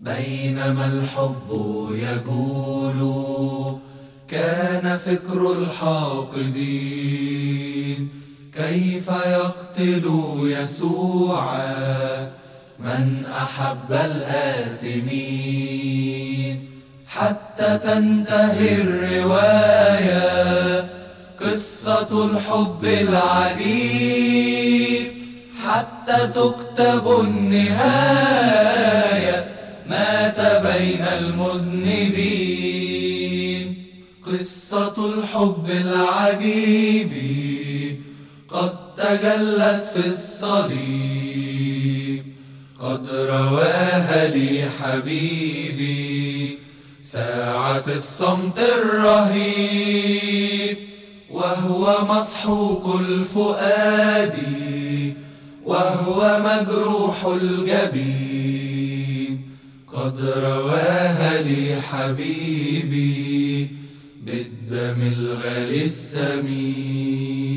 بينما الحب يجول كان فكر الحاقدين كيف يقتل يسوعا من أحب الآثمين؟ حتى تنتهي الرواية قصة الحب العجيب حتى تكتب النهاية مات بين المذنبين. قصة الحب العجيب قد تجلت في الصليب. قد رواها لي حبيبي ساعة الصمت الرهيب. وهو مسحوق الفؤاد وهو مجروح الجبين قد رواها لي حبيبي بالدم الغالي السمين.